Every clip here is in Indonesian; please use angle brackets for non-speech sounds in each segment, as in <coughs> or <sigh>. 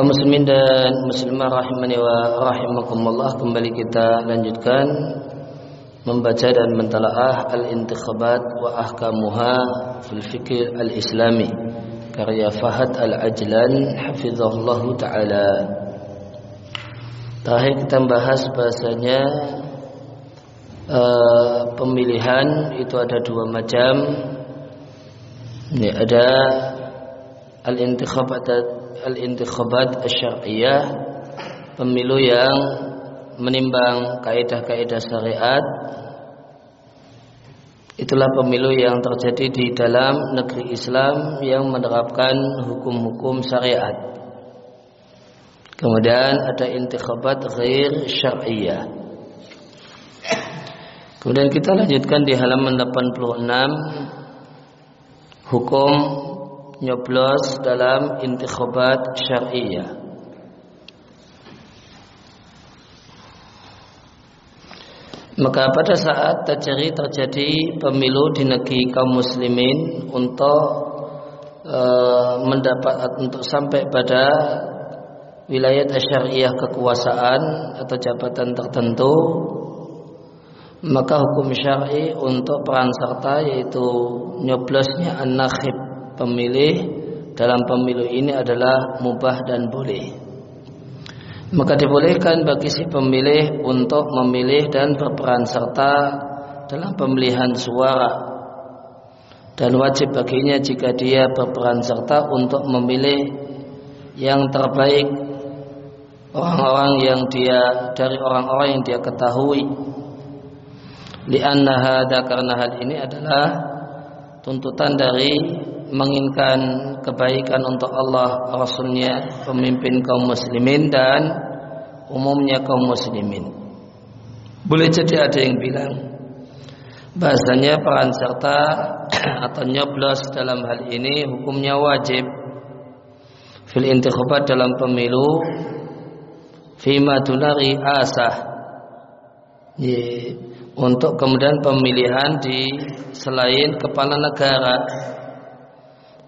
kaum muslimin dan muslimah rahimani wa rahimakumullah kembali kita lanjutkan membaca dan mentalaah al-intikhabat wa ahkamuha fil fikir al-islami karya Fahad al-Ajlan hafizahullah taala. Terakhir kita bahas bahasanya uh, pemilihan itu ada dua macam. Ini ada al-intikhabat al-intikhabat pemilu yang menimbang kaidah-kaidah syariat. Itulah pemilu yang terjadi di dalam negeri Islam yang menerapkan hukum-hukum syariat. Kemudian ada intikhabat ghair syariah. Kemudian kita lanjutkan di halaman 86 hukum nyoblos dalam intikhabat syariah. Maka pada saat terjadi terjadi pemilu di negeri kaum muslimin untuk e, mendapat untuk sampai pada wilayah syariah kekuasaan atau jabatan tertentu maka hukum syar'i untuk peran serta yaitu nyoblosnya an-nakhib pemilih dalam pemilu ini adalah mubah dan boleh. Maka dibolehkan bagi si pemilih untuk memilih dan berperan serta dalam pemilihan suara. Dan wajib baginya jika dia berperan serta untuk memilih yang terbaik orang-orang yang dia dari orang-orang yang dia ketahui. Lianna hada karena hal ini adalah tuntutan dari menginginkan kebaikan untuk Allah Rasulnya pemimpin kaum muslimin dan umumnya kaum muslimin. Boleh jadi ada yang bilang bahasanya peran serta <clears throat> atau nyoblos dalam hal ini hukumnya wajib. Fil intikhabat dalam pemilu fima dunari asah. Untuk kemudian pemilihan di selain kepala negara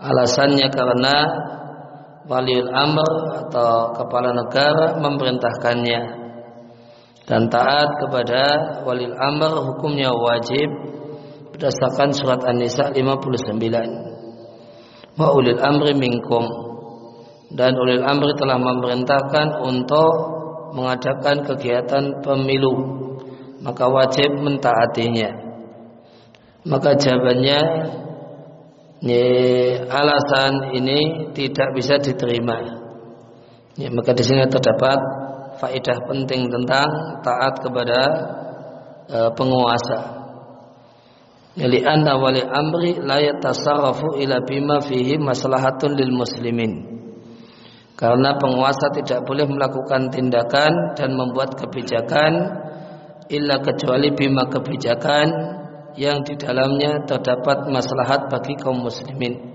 Alasannya karena waliul amr atau kepala negara memerintahkannya. Dan taat kepada waliul amr hukumnya wajib berdasarkan surat An-Nisa 59. Wa ulil amri minkum. Dan ulil amri telah memerintahkan untuk mengadakan kegiatan pemilu. Maka wajib mentaatinya. Maka jawabannya ya, alasan ini tidak bisa diterima. Ya, maka di sini terdapat faedah penting tentang taat kepada e, penguasa. Li'anna wali amri la yatasarrafu ila bima fihi maslahatun lil muslimin. Karena penguasa tidak boleh melakukan tindakan dan membuat kebijakan illa kecuali bima kebijakan yang di dalamnya terdapat maslahat bagi kaum muslimin.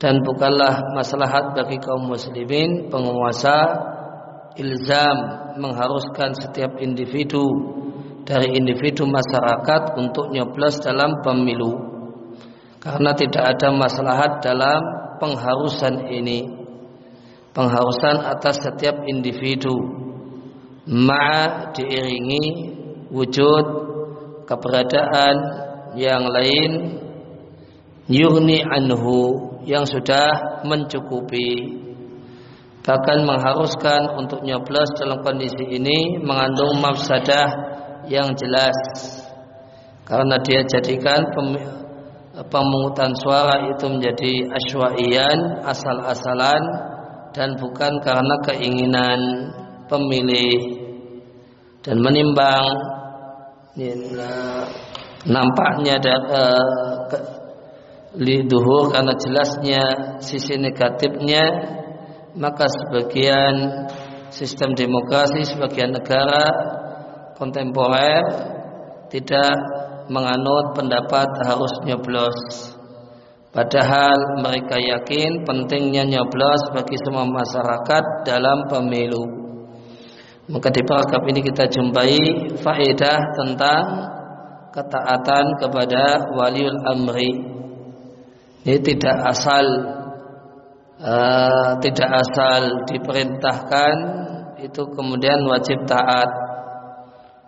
Dan bukanlah maslahat bagi kaum muslimin penguasa ilzam mengharuskan setiap individu dari individu masyarakat untuk nyoblos dalam pemilu. Karena tidak ada maslahat dalam pengharusan ini. Pengharusan atas setiap individu. Ma diiringi wujud keberadaan yang lain yurni anhu yang sudah mencukupi. Bahkan mengharuskan untuk nyoblos dalam kondisi ini mengandung mafsadah yang jelas. Karena dia jadikan pemungutan suara itu menjadi aswaian asal-asalan dan bukan karena keinginan pemilih. Dan menimbang nampaknya ada uh, karena jelasnya sisi negatifnya maka sebagian sistem demokrasi sebagian negara kontemporer tidak menganut pendapat harus nyoblos. Padahal mereka yakin pentingnya nyoblos bagi semua masyarakat dalam pemilu maka di paragraf ini kita jumpai faedah tentang ketaatan kepada waliul amri. Ini tidak asal uh, tidak asal diperintahkan itu kemudian wajib taat.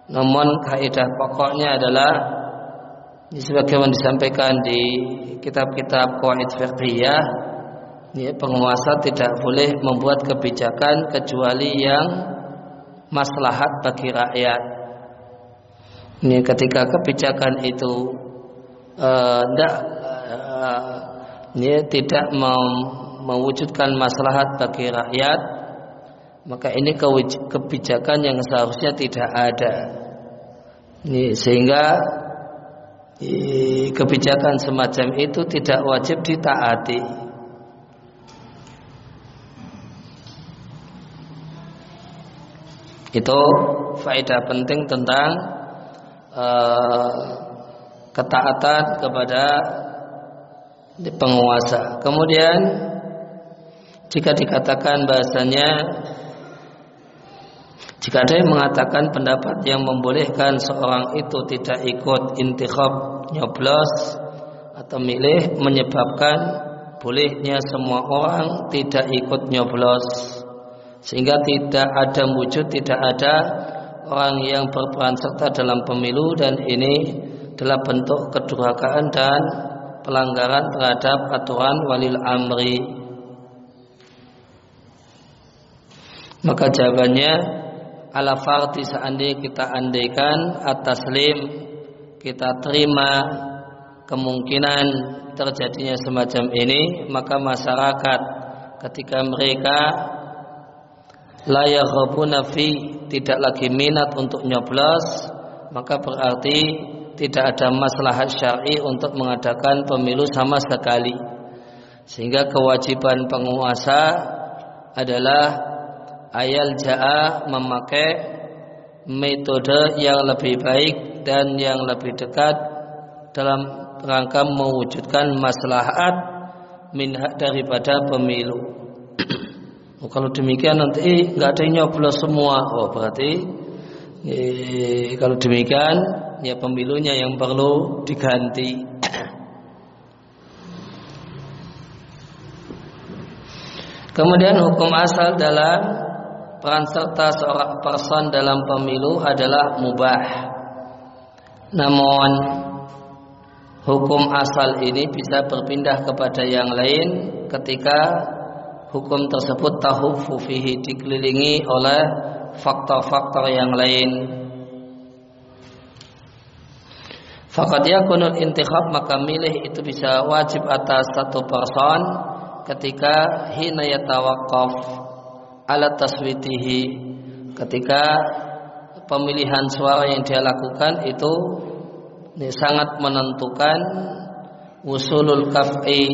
Namun kaidah pokoknya adalah sebagaimana disampaikan di kitab-kitab qawaid fiqhiyah ya, penguasa tidak boleh membuat kebijakan kecuali yang maslahat bagi rakyat. Ini ketika kebijakan itu uh, tidak uh, ya, tidak mewujudkan maslahat bagi rakyat, maka ini kebijakan yang seharusnya tidak ada. Ini, sehingga kebijakan semacam itu tidak wajib ditaati. Itu faedah penting tentang uh, ketaatan kepada penguasa. Kemudian jika dikatakan bahasanya jika ada yang mengatakan pendapat yang membolehkan seorang itu tidak ikut intikhab nyoblos atau milih menyebabkan bolehnya semua orang tidak ikut nyoblos sehingga tidak ada wujud tidak ada orang yang berperan serta dalam pemilu. Dan ini adalah bentuk kedurhakaan dan pelanggaran terhadap aturan walil amri. Maka jawabannya ala farti seandainya kita andaikan atas lim kita terima kemungkinan terjadinya semacam ini maka masyarakat ketika mereka layak fi tidak lagi minat untuk nyoblos maka berarti tidak ada masalah syar'i untuk mengadakan pemilu sama sekali sehingga kewajiban penguasa adalah ayal ja'a memakai metode yang lebih baik dan yang lebih dekat dalam rangka mewujudkan maslahat minha daripada pemilu. Oh, kalau demikian nanti eh, nggak ada yang nyoblos semua. Oh berarti eh, kalau demikian ya pemilunya yang perlu diganti. <clears throat> Kemudian hukum asal dalam peran serta seorang person dalam pemilu adalah mubah. Namun hukum asal ini bisa berpindah kepada yang lain ketika hukum tersebut tahu fihi dikelilingi oleh faktor-faktor yang lain. Fakat yakunul intikhab maka milih itu bisa wajib atas satu person ketika hina yatawaqqaf ala taswitihi ketika pemilihan suara yang dia lakukan itu ini sangat menentukan usulul kaf'i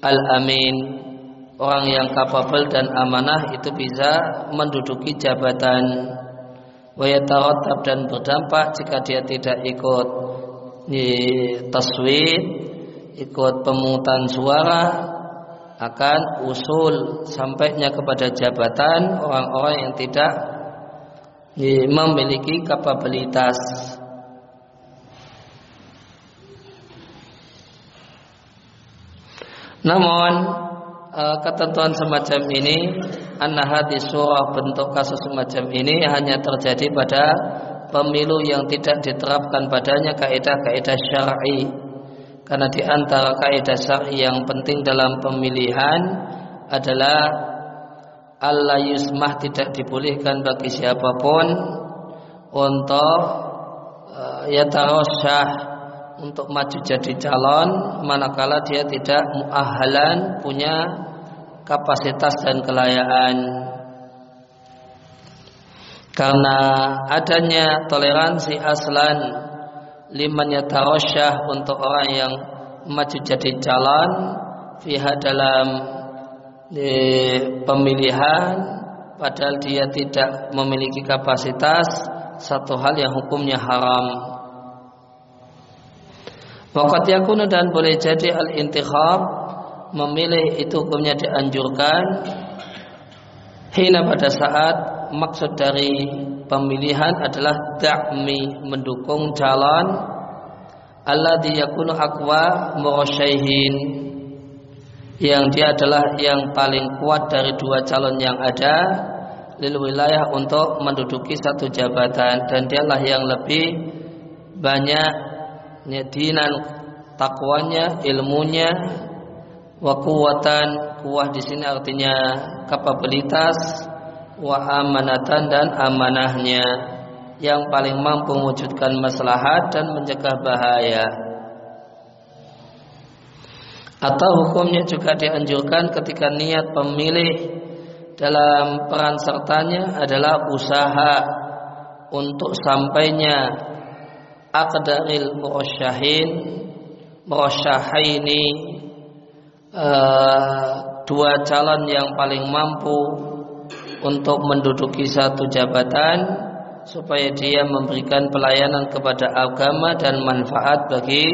al-amin orang yang kapabel dan amanah itu bisa menduduki jabatan. Wayatarotab dan berdampak jika dia tidak ikut di taswid ikut pemungutan suara akan usul sampainya kepada jabatan orang-orang yang tidak memiliki kapabilitas. Namun e, ketentuan semacam ini anna hadis surah bentuk kasus semacam ini hanya terjadi pada pemilu yang tidak diterapkan padanya kaidah-kaidah syar'i. Karena di antara kaidah syar'i yang penting dalam pemilihan adalah Allah yusmah tidak dibolehkan bagi siapa pun untuk uh, ya tarosyah untuk maju jadi calon manakala dia tidak muahalan punya kapasitas dan kelayaan karena adanya toleransi aslan liman yatarosyah untuk orang yang maju jadi calon fiha dalam di pemilihan padahal dia tidak memiliki kapasitas satu hal yang hukumnya haram. Waqat dan boleh jadi al-intikhab memilih itu hukumnya dianjurkan hina pada saat maksud dari pemilihan adalah da'mi mendukung calon alladhi yakunu aqwa murasyaihin yang dia adalah yang paling kuat dari dua calon yang ada lil wilayah untuk menduduki satu jabatan. Dan dialah yang lebih banyak nyedinan takwanya, ilmunya, wa kuwatan, kuah di sini artinya kapabilitas, wa amanatan dan amanahnya yang paling mampu mewujudkan maslahat dan mencegah bahaya. Atau hukumnya juga dianjurkan ketika niat pemilih dalam peran sertanya adalah usaha untuk sampainya aqdaril murasyahin murasyahaini uh, dua calon yang paling mampu untuk menduduki satu jabatan supaya dia memberikan pelayanan kepada agama dan manfaat bagi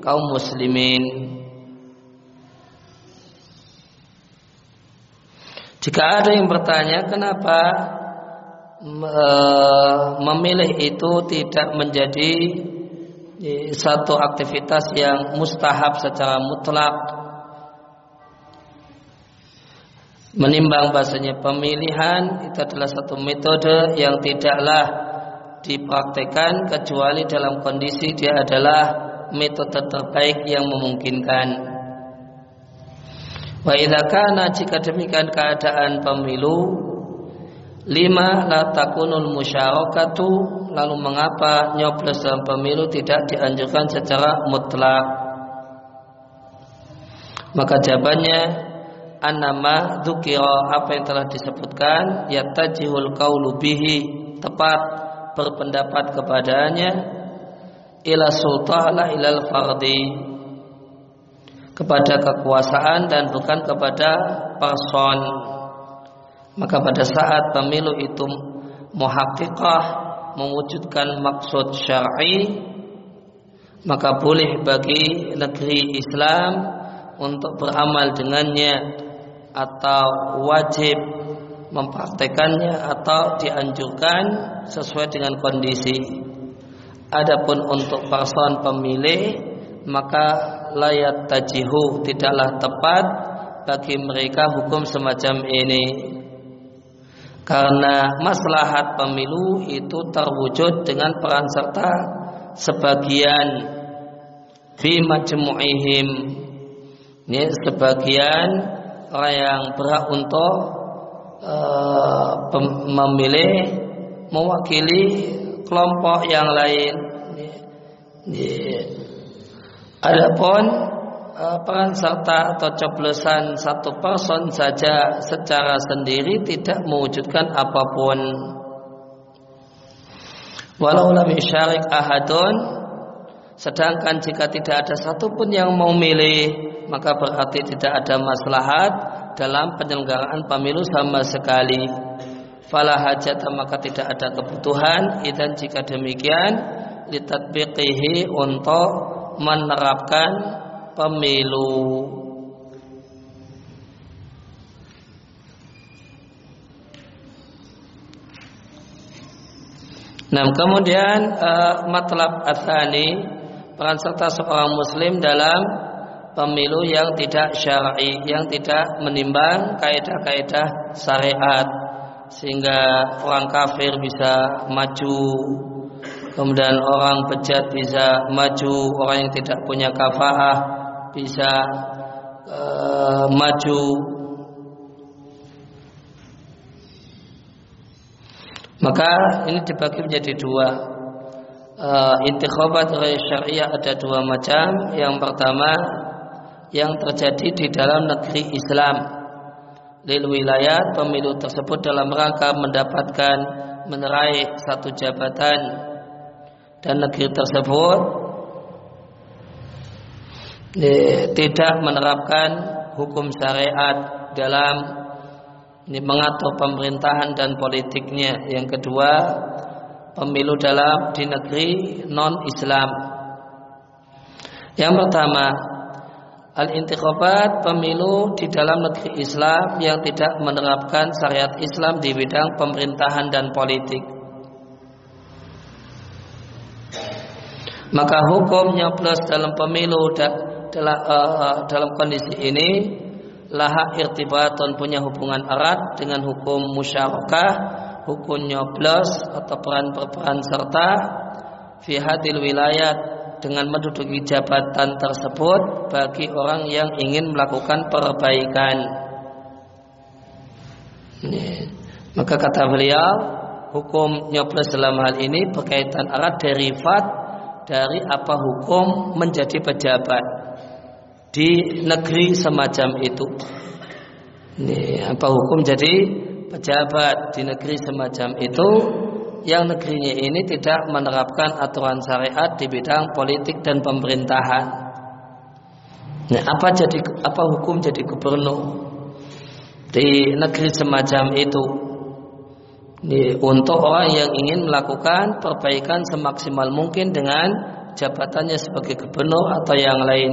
kaum muslimin. Jika ada yang bertanya kenapa e, memilih itu tidak menjadi e, satu aktivitas yang mustahab secara mutlak menimbang bahasanya pemilihan itu adalah satu metode yang tidaklah dipraktekkan kecuali dalam kondisi dia adalah metode terbaik yang memungkinkan. Wa kana jika demikian keadaan pemilu lima la takunul musyarakatu lalu mengapa nyoblos dalam pemilu tidak dianjurkan secara mutlak maka jawabannya anama dzukira apa yang telah disebutkan yatajihul qaulu bihi tepat berpendapat kepadanya ila sultana ilal fardi kepada kekuasaan dan bukan kepada person. Maka pada saat pemilu itu muhakkikah mewujudkan maksud syar'i maka boleh bagi negeri Islam untuk beramal dengannya atau wajib mempraktekannya atau dianjurkan sesuai dengan kondisi. Adapun untuk person pemilih maka layat tajihu tidaklah tepat bagi mereka hukum semacam ini karena maslahat pemilu itu terwujud dengan peran serta sebagian fi majmu'ihim ini sebagian orang yang berhak untuk uh, memilih mewakili kelompok yang lain Adapun uh, peran serta atau coblosan satu person saja secara sendiri tidak mewujudkan apa pun. Walau lam syarik ahadun sedangkan jika tidak ada satupun yang mau milih maka berarti tidak ada maslahat dalam penyelenggaraan pemilu sama sekali. Fala hajat maka tidak ada kebutuhan dan jika demikian litatbiqihi untuk menerapkan pemilu. Nah, kemudian uh, matlab asani peran serta seorang muslim dalam pemilu yang tidak syar'i, yang tidak menimbang kaidah-kaidah syariat sehingga orang kafir bisa maju kemudian orang bejat bisa maju, orang yang tidak punya kafaah bisa uh, maju. Maka ini dibagi menjadi dua. Uh, intikhabat syariah ada dua macam. Yang pertama yang terjadi di dalam negeri Islam. Lil wilayah pemilu tersebut dalam rangka mendapatkan menerai satu jabatan dan negeri tersebut tidak menerapkan hukum syariat dalam mengatur pemerintahan dan politiknya. Yang kedua, pemilu dalam di negeri non-Islam. Yang pertama, al-intikhabat pemilu di dalam negeri Islam yang tidak menerapkan syariat Islam di bidang pemerintahan dan politik. maka hukum nyoblos dalam pemilu da, dalam, uh, dalam kondisi ini laha irtibaton punya hubungan erat dengan hukum musyarakah, hukum nyoblos atau peran berperan serta fi hadil wilayat dengan menduduki jabatan tersebut bagi orang yang ingin melakukan perbaikan. Ini. Maka kata beliau, hukum nyoblos dalam hal ini berkaitan erat derivat dari apa hukum menjadi pejabat di negeri semacam itu. Ini apa hukum jadi pejabat di negeri semacam itu yang negerinya ini tidak menerapkan aturan syariat di bidang politik dan pemerintahan. Nah, apa jadi apa hukum jadi gubernur di negeri semacam itu? Ini, untuk orang yang ingin melakukan perbaikan semaksimal mungkin dengan jabatannya sebagai gubernur atau yang lain.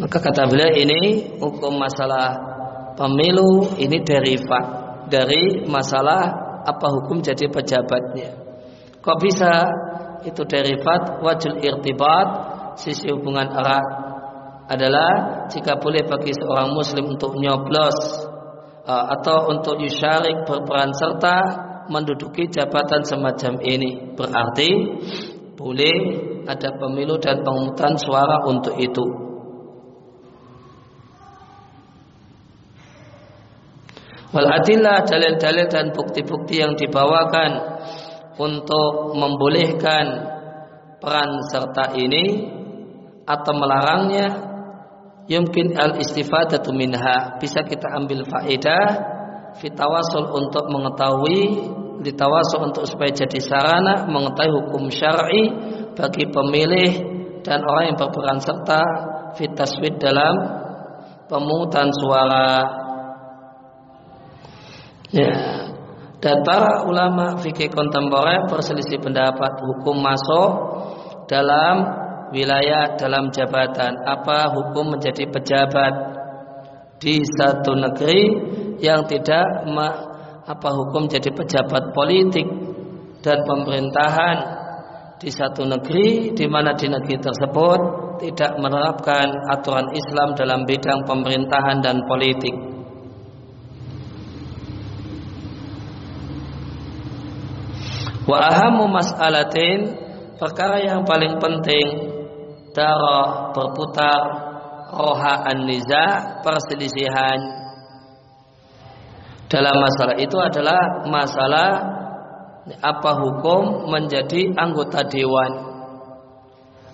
Maka kata beliau ini hukum masalah pemilu ini derivat dari masalah apa hukum jadi pejabatnya. Kok bisa? Itu derivat wajul irtibat sisi hubungan erat adalah jika boleh bagi seorang muslim untuk nyoblos uh, atau untuk yusyarik berperan serta menduduki jabatan semacam ini. Berarti boleh ada pemilu dan pemungutan suara untuk itu Wal adillah dalil-dalil dan bukti-bukti yang dibawakan untuk membolehkan peran serta ini atau melarangnya yumkin al istifadatu minha. Bisa kita ambil faedah fitawasul untuk mengetahui ditawasul untuk supaya jadi sarana mengetahui hukum syar'i bagi pemilih dan orang yang berperan serta fitaswid dalam pemungutan suara Ya. Dan para ulama fikih kontemporer berselisih pendapat hukum masuk dalam wilayah dalam jabatan apa hukum menjadi pejabat di satu negeri yang tidak apa hukum jadi pejabat politik dan pemerintahan di satu negeri di mana di negeri tersebut tidak menerapkan aturan Islam dalam bidang pemerintahan dan politik. Wa ahamu mas'alatin perkara yang paling penting darah berputar roha an-niza perselisihan. Dalam masalah itu adalah masalah apa hukum menjadi anggota dewan.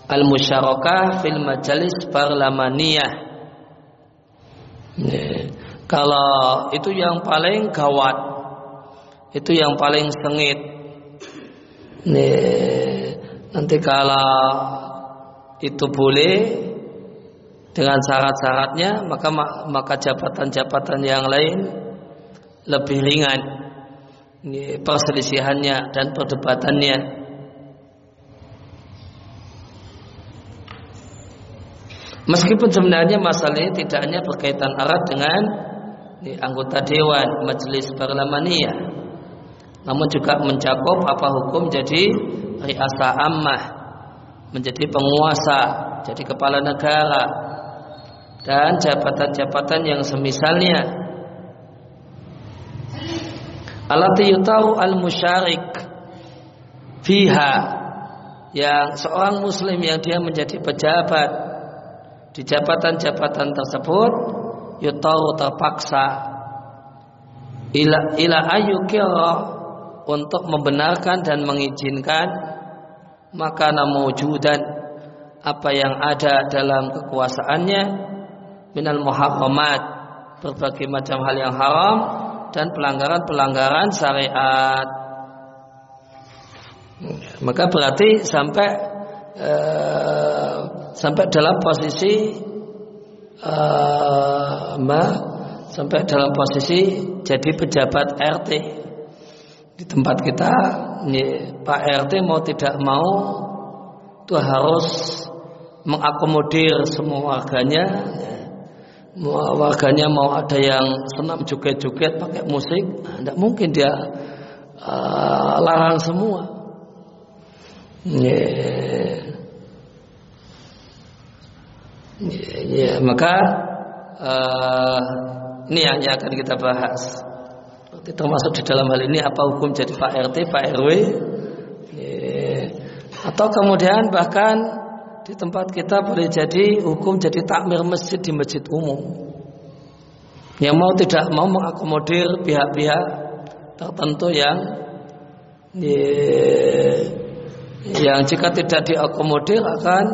Al-musyarakah fil majalis parlamaniyah. Kalau itu yang paling gawat itu yang paling sengit Nih, nanti kalau itu boleh dengan syarat-syaratnya maka maka jabatan-jabatan yang lain lebih ringan. Ini perselisihannya dan perdebatannya. Meskipun sebenarnya masalah ini tidak hanya berkaitan erat dengan anggota dewan majelis parlamania namun juga mencakup apa hukum jadi riasa ammah menjadi penguasa jadi kepala negara dan jabatan-jabatan yang semisalnya. Alati yutahu al musyarik fiha yang seorang muslim yang dia menjadi pejabat di jabatan-jabatan tersebut yutahu terpaksa. Ila ila ayyukira untuk membenarkan dan mengizinkan maka mewujudan apa yang ada dalam kekuasaannya minal muharramat berbagai macam hal yang haram dan pelanggaran-pelanggaran syariat. Maka berarti sampai uh, sampai dalam posisi uh, sampai dalam posisi jadi pejabat RT di tempat kita ini, Pak RT mau tidak mau itu harus mengakomodir semua warganya warganya mau ada yang senam joget-joget pakai musik tidak mungkin dia uh, larang semua yeah. Yeah, yeah. maka uh, ini yang, yang akan kita bahas. Termasuk di dalam hal ini apa hukum jadi Pak RT, Pak RW, atau kemudian bahkan di tempat kita boleh jadi hukum jadi takmir masjid di masjid umum. Yang mau tidak mau mengakomodir pihak-pihak tertentu yang yang jika tidak diakomodir akan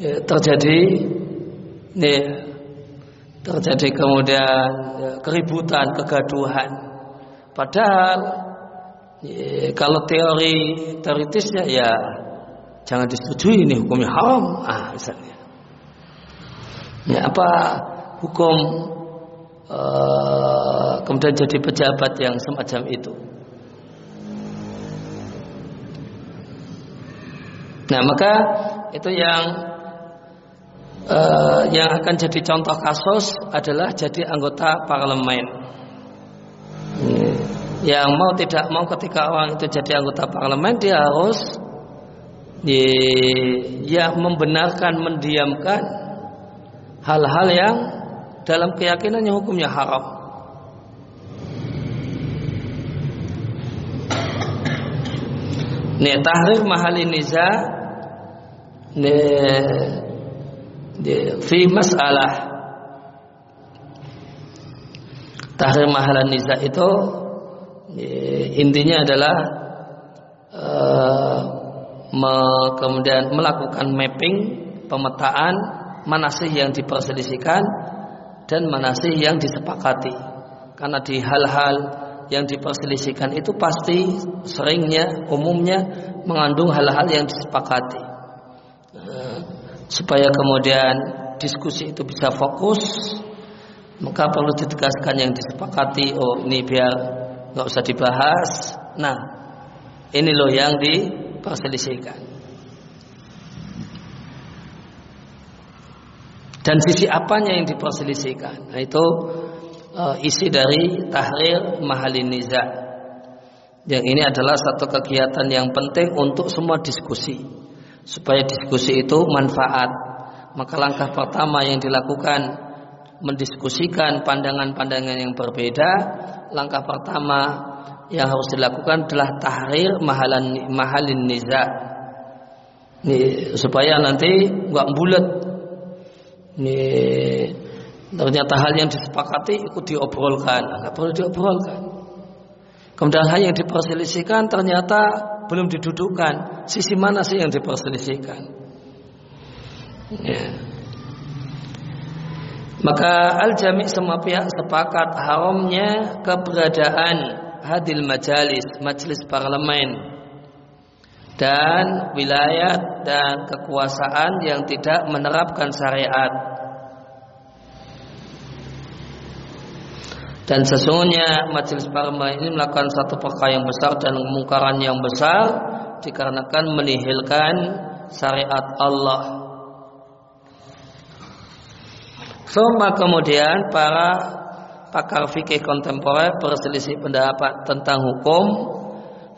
terjadi ya, terjadi kemudian ya, keributan, kegaduhan. Padahal ya, kalau teori teoritisnya ya jangan disetujui ini hukumnya haram. Ah, misalnya. Ya, apa hukum uh, kemudian jadi pejabat yang semacam itu? Nah, maka itu yang uh, yang akan jadi contoh kasus adalah jadi anggota parlemen. Yang mau tidak mau ketika orang itu jadi anggota parlemen dia harus ya membenarkan mendiamkan hal-hal yang dalam keyakinannya hukumnya haram. Nih tahrir mahal niza nih fi masalah. Tahrir mahal niza itu intinya adalah uh, kemudian melakukan mapping pemetaan mana sih yang diperselisihkan dan mana sih yang disepakati. Karena di hal-hal yang diperselisihkan itu pasti seringnya umumnya mengandung hal-hal yang disepakati supaya kemudian diskusi itu bisa fokus maka perlu ditegaskan yang disepakati oh ini biar nggak usah dibahas nah ini loh yang diperselisihkan dan sisi apanya yang diperselisihkan nah itu uh, isi dari tahrir mahalin niza. Yang ini adalah satu kegiatan yang penting untuk semua diskusi. Supaya diskusi itu manfaat. Maka langkah pertama yang dilakukan mendiskusikan pandangan-pandangan yang berbeda. Langkah pertama yang harus dilakukan adalah tahrir mahalan mahalin niza. Nih, supaya nanti nggak bulat. Ternyata hal yang disepakati ikut diobrolkan, nggak perlu diobrolkan. Kemudian hal yang diperselisihkan ternyata belum didudukkan. Sisi mana sih yang diperselisihkan? Ya. Maka al-jami' semua pihak sepakat haramnya keberadaan hadil majalis, majelis parlemen dan wilayah dan kekuasaan yang tidak menerapkan syariat Dan sesungguhnya majelis parma ini melakukan satu perkara yang besar dan kemungkaran yang besar dikarenakan menihilkan syariat Allah. Semua kemudian para pakar fikih kontemporer berselisih pendapat tentang hukum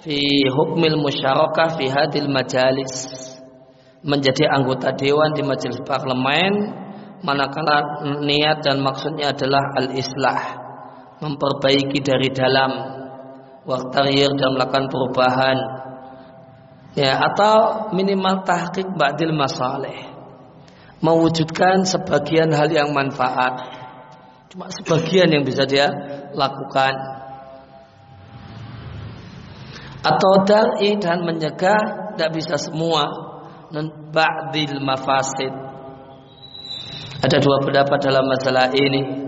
fi hukmil musyarakah fi hadil majalis menjadi anggota dewan di majelis parlemen manakala niat dan maksudnya adalah al-islah memperbaiki dari dalam waktarir dan melakukan perubahan. Ya atau minimal tahqiq ba'dil masalih. Mewujudkan sebagian hal yang manfaat. Cuma sebagian yang bisa dia lakukan. Atau dar'i dan mencegah tidak bisa semua. Dan ba'dil mafasid. Ada dua pendapat dalam masalah ini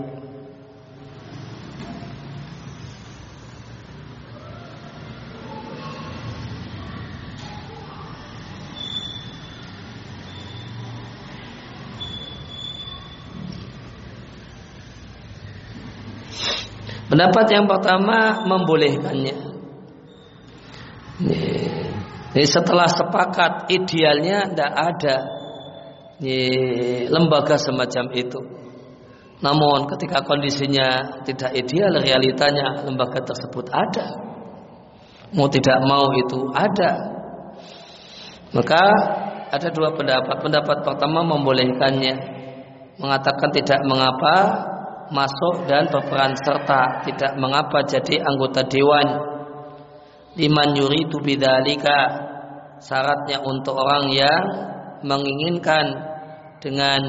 Pendapat yang pertama membolehkannya. Jadi setelah sepakat idealnya tidak ada lembaga semacam itu. Namun ketika kondisinya tidak ideal, realitanya lembaga tersebut ada. Mau tidak mau itu ada. Maka ada dua pendapat. Pendapat pertama membolehkannya. mengatakan tidak mengapa masuk dan berperan serta tidak mengapa jadi anggota dewan. Liman yuridu bidzalika syaratnya untuk orang yang menginginkan dengan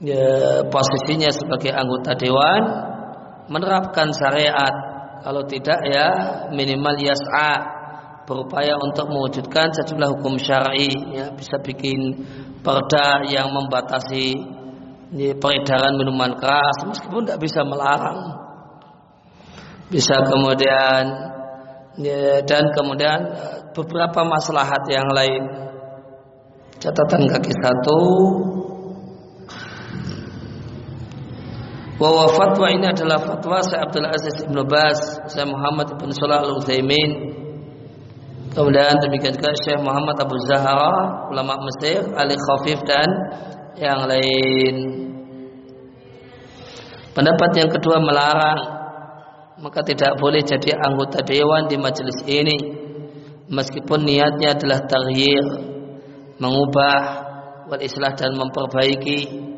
ya, posisinya sebagai anggota dewan menerapkan syariat. Kalau tidak ya minimal yas'a berupaya untuk mewujudkan sejumlah hukum syar'i ya bisa bikin perda yang membatasi ya, peredaran minuman keras meskipun tidak bisa melarang bisa kemudian ya, dan kemudian beberapa maslahat yang lain catatan kaki satu bahwa fatwa ini adalah fatwa Syekh Abdul Aziz Ibn Bas, Syekh Muhammad Ibn Salah Al Utsaimin. Kemudian demikian juga Syekh Muhammad Abu Zahra, ulama Mesir, Ali Khafif dan yang lain. Pendapat yang kedua melarang. Maka tidak boleh jadi anggota dewan di majelis ini. Meskipun niatnya adalah taghyir mengubah wal islah dan memperbaiki.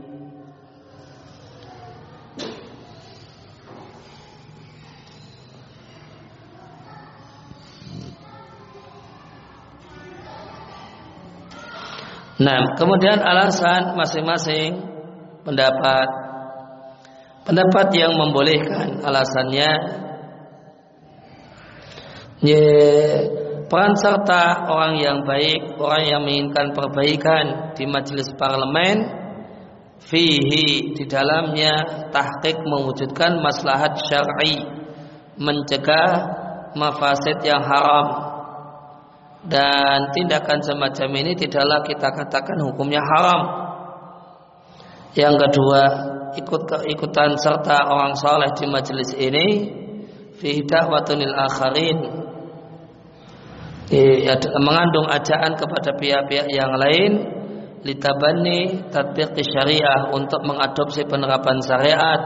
Nah, kemudian alasan masing-masing pendapat pendapat yang membolehkan alasannya ya, peran serta orang yang baik, orang yang menginginkan perbaikan di majelis parlemen fihi di dalamnya tahqiq mewujudkan maslahat syar'i mencegah mafasid yang haram dan tindakan semacam ini tidaklah kita katakan hukumnya haram. Yang kedua, ikut keikutan serta orang saleh di majelis ini fi da'watunil akharin. Ya, mengandung ajaan kepada pihak-pihak yang lain litabani tatbiq syariah untuk mengadopsi penerapan syariat.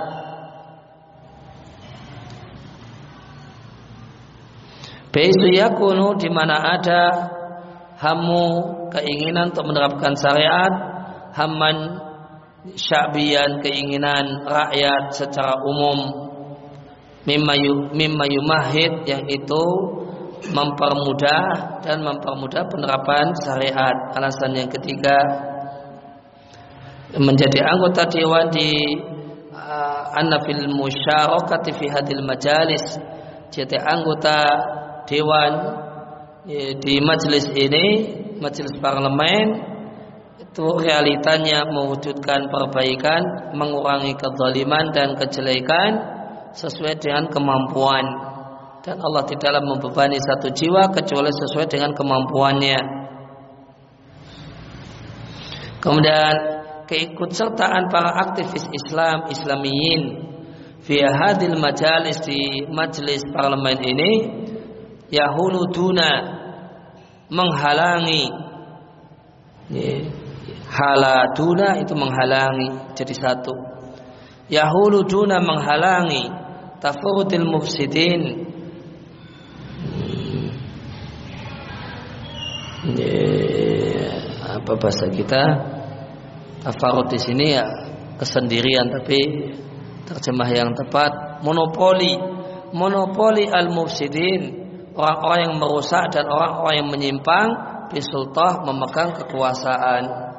Baisu yakunu di mana ada hamu keinginan untuk menerapkan syariat, haman syabian keinginan rakyat secara umum mimma yumahid yang itu mempermudah dan mempermudah penerapan syariat. Alasan yang ketiga menjadi anggota dewan di uh, anafil musyarakati fi hadil majalis jadi anggota dewan ya, di majelis ini, majelis parlemen itu realitanya mewujudkan perbaikan, mengurangi kezaliman dan kejelekan sesuai dengan kemampuan. Dan Allah tidaklah membebani satu jiwa kecuali sesuai dengan kemampuannya. Kemudian keikutsertaan para aktivis Islam, Islamiyin via hadil majalis di majelis parlemen ini yahulu duna menghalangi hala duna itu menghalangi jadi satu. Yahulu duna menghalangi tafurutil mufsidin. Apa bahasa kita? Tafarut di sini ya kesendirian tapi terjemah yang tepat. Monopoli monopoli al mufsidin orang-orang yang merusak dan orang-orang yang menyimpang bisultah memegang kekuasaan.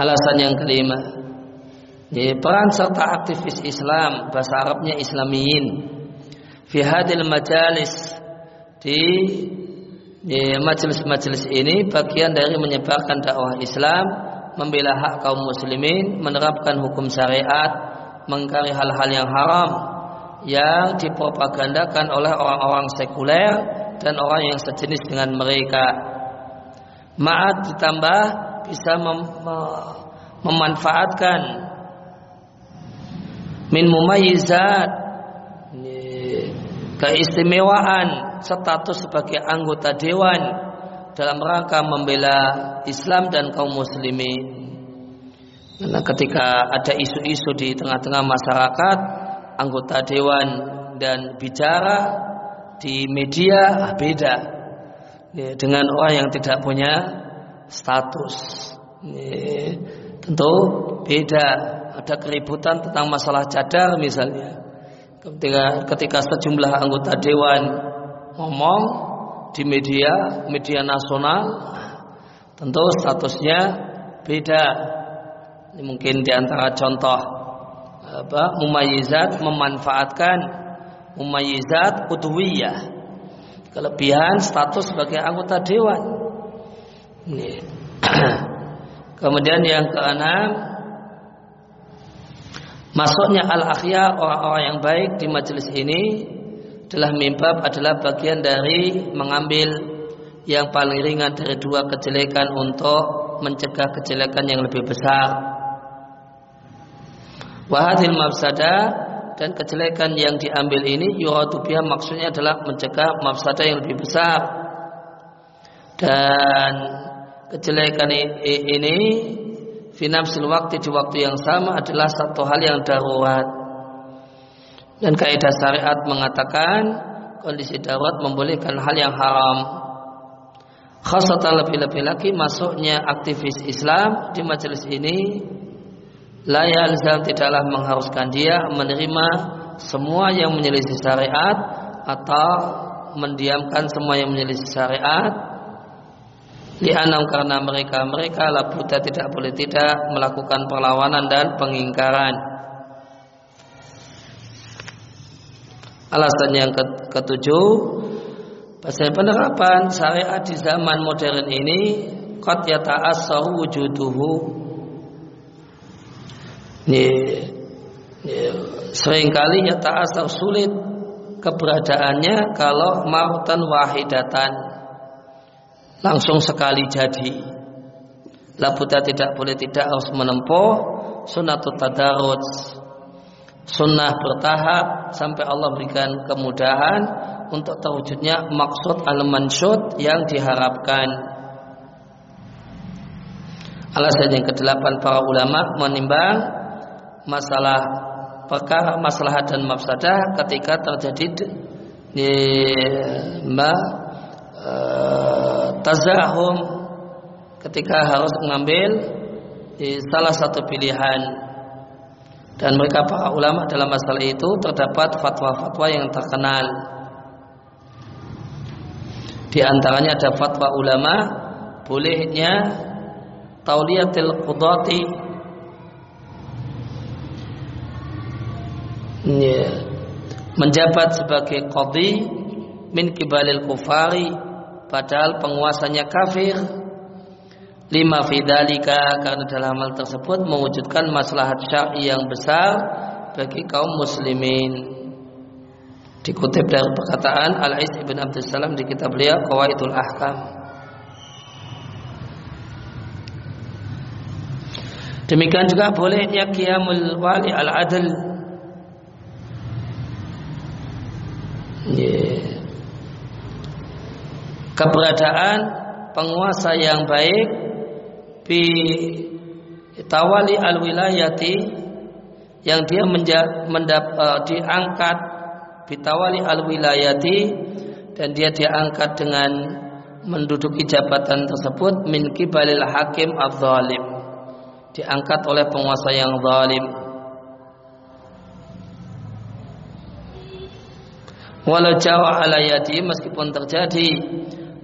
Alasan yang kelima, di peran serta aktivis Islam bahasa Arabnya Islamiyin fi hadil majalis di di majelis-majelis ini bagian dari menyebarkan dakwah Islam, membela hak kaum muslimin, menerapkan hukum syariat, mengkari hal-hal yang haram, yang dipropagandakan oleh orang-orang sekuler dan orang yang sejenis dengan mereka. Maat ditambah bisa mem memanfaatkan. Min mumayyizat. Keistimewaan status sebagai anggota dewan dalam rangka membela Islam dan kaum muslimin. Karena ketika ada isu-isu di tengah-tengah masyarakat, anggota dewan dan bicara di media beda. Ya, dengan orang yang tidak punya status Ini, tentu beda. Ada keributan tentang masalah cadar misalnya. Ketika, ketika sejumlah anggota dewan ngomong di media, media nasional, tentu statusnya beda. Ini mungkin di antara contoh apa mumayizat memanfaatkan mumayizat udwiyah kelebihan status sebagai anggota dewan. <clears throat> Kemudian yang keenam masuknya al akhya orang-orang yang baik di majelis ini adalah mimbab adalah bagian dari mengambil yang paling ringan dari dua kejelekan untuk mencegah kejelekan yang lebih besar. Wahadil mafsadah dan kejelekan yang diambil ini yuradu biha maksudnya adalah mencegah mafsadah yang lebih besar. Dan kejelekan ini finapsil waktu di waktu yang sama adalah satu hal yang darurat. Dan kaidah syariat mengatakan kondisi darurat membolehkan hal yang haram. Khasatan lebih-lebih lagi masuknya aktivis Islam di majelis ini la yalzam tidaklah mengharuskan dia menerima semua yang menyelisih syariat atau mendiamkan semua yang menyelisih syariat Lianam karena mereka mereka labuta tidak boleh tidak melakukan perlawanan dan pengingkaran. Alasan yang ketujuh, pasal penerapan syariat di zaman modern ini qad yata'assaru wujuduhu. Ini, ini sering kali yata'assar sulit keberadaannya kalau mautan wahidatan langsung sekali jadi. Labuta tidak boleh tidak harus menempuh sunnatut tadarus. Sunnah bertahap sampai Allah berikan kemudahan untuk terwujudnya maksud al-mansyud yang diharapkan. Alasan yang kedelapan para ulama menimbang masalah perkara masalah dan mafsadah ketika terjadi di mbak tazahum ketika harus mengambil di salah satu pilihan. Dan mereka para ulama dalam masalah itu terdapat fatwa-fatwa yang terkenal. Di antaranya ada fatwa ulama bolehnya tauliyatil qudati. Menjabat sebagai qadhi min kibalil kufari padahal penguasanya kafir. Lima fidalika karena dalam hal tersebut mewujudkan maslahat syar'i yang besar bagi kaum muslimin. Dikutip dari perkataan Al-Is ibn Abdul Salam di kitab beliau Qawaidul Ahkam. Demikian juga bolehnya qiyamul wali al-adl. Yeah keberadaan penguasa yang baik bi tawali al wilayati yang dia mendap, uh, diangkat bitawali al wilayati dan dia diangkat dengan menduduki jabatan tersebut min kibalil hakim al-zalim. Diangkat oleh penguasa yang zalim. Walau jawa alayati meskipun terjadi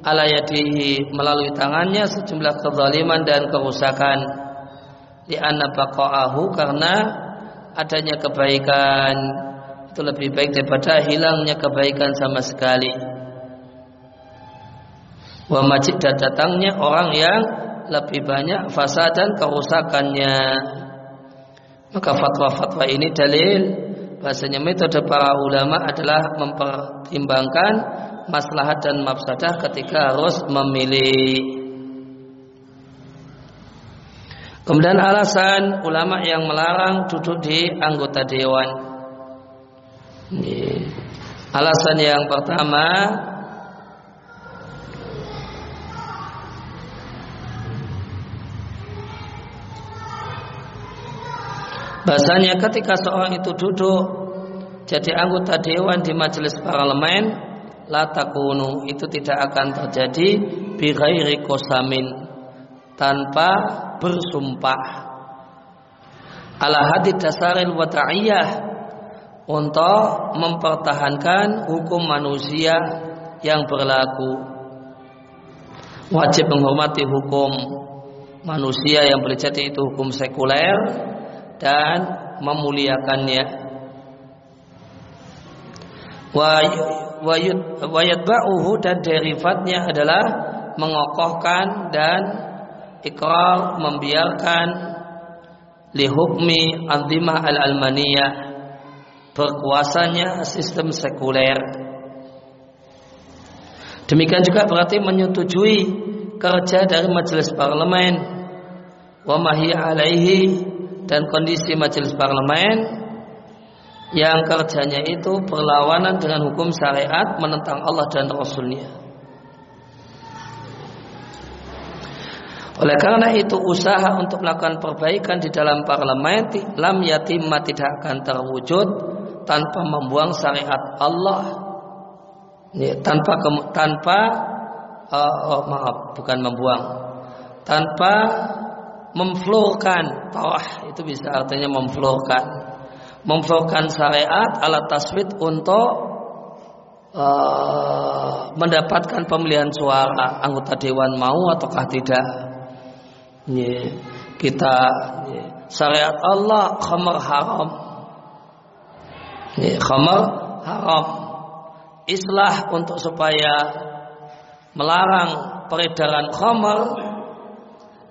ala yadihi melalui tangannya sejumlah kezaliman dan kerusakan. Di baqa'ahu karena adanya kebaikan. Itu lebih baik daripada hilangnya kebaikan sama sekali. Wa majid dan datangnya orang yang lebih banyak fasad dan kerusakannya. Maka fatwa-fatwa ini dalil. Bahasanya metode para ulama adalah mempertimbangkan maslahat dan mafsadah ketika harus memilih. Kemudian alasan ulama yang melarang duduk di anggota dewan. Ini. Alasan yang pertama Bahasanya ketika seorang itu duduk jadi anggota dewan di majelis parlemen la takunu itu tidak akan terjadi bi ghairi tanpa bersumpah. Ala hadid dasaril wata'iyah untuk mempertahankan hukum manusia yang berlaku. Wajib menghormati hukum manusia yang boleh jadi itu hukum sekuler dan memuliakannya wa yatba'uhu dan derivatnya adalah mengokohkan dan ikrar membiarkan lihukmi anzimah al-almaniyah berkuasanya sistem sekuler. Demikian juga berarti menyetujui kerja dari majelis parlemen. Wa alaihi dan kondisi majelis parlemen yang kerjanya itu berlawanan dengan hukum syariat menentang Allah dan Rasulnya. Oleh karena itu usaha untuk melakukan perbaikan di dalam parlemen lam yatimah tidak akan terwujud tanpa membuang syariat Allah. Ya, tanpa tanpa uh, oh, maaf bukan membuang. Tanpa memflorkan tawah itu bisa artinya memflorkan memfokuskan syariat alat taswid untuk uh, mendapatkan pemilihan suara anggota dewan mau ataukah tidak. Yeah. Kita yeah. syariat Allah khamar haram. Yeah. Khamar haram. Islah untuk supaya melarang peredaran khamar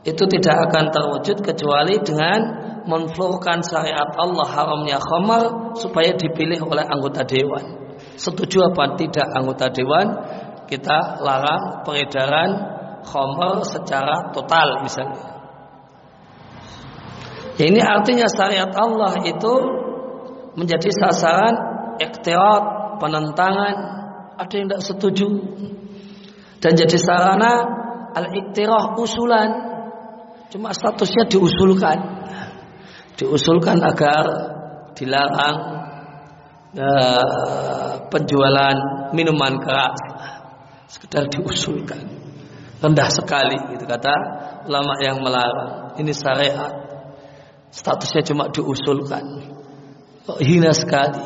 itu tidak akan terwujud kecuali dengan menflurkan syariat Allah haramnya khamar supaya dipilih oleh anggota dewan. Setuju apa tidak anggota dewan? Kita larang peredaran khamar secara total misalnya. Ya, ini artinya syariat Allah itu menjadi sasaran ikhtiar, penentangan, ada yang tidak setuju. Dan jadi sarana al-iktirah usulan. Cuma statusnya diusulkan diusulkan agar dilarang uh, penjualan minuman keras. Sekedar diusulkan. Rendah sekali gitu kata ulama yang melarang. Ini syariat. Statusnya cuma diusulkan. Oh, hina sekali?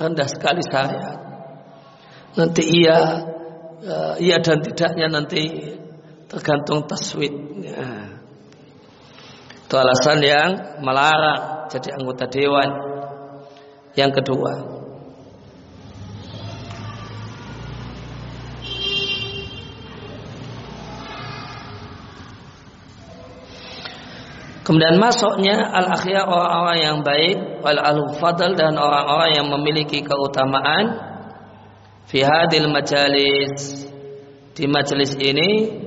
Rendah sekali syariat. Nanti iya uh, iya dan tidaknya nanti tergantung taswid ya. Itu alasan yang melarang jadi anggota dewan. Yang kedua, Kemudian masuknya al akhir orang-orang yang baik, wal al fadl dan orang-orang yang memiliki keutamaan fi hadil majalis di majelis ini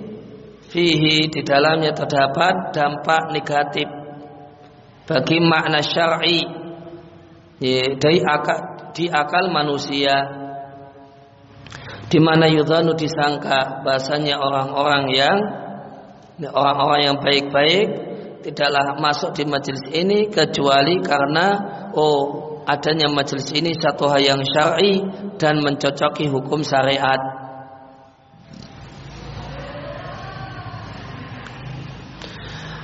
fihi di dalamnya terdapat dampak negatif bagi makna syar'i. Dari akal, di akal manusia. Di mana yudhanu disangka bahasanya orang-orang yang orang-orang yang baik-baik tidaklah masuk di majelis ini kecuali karena oh adanya majelis ini satu hal yang syar'i dan mencocoki hukum syariat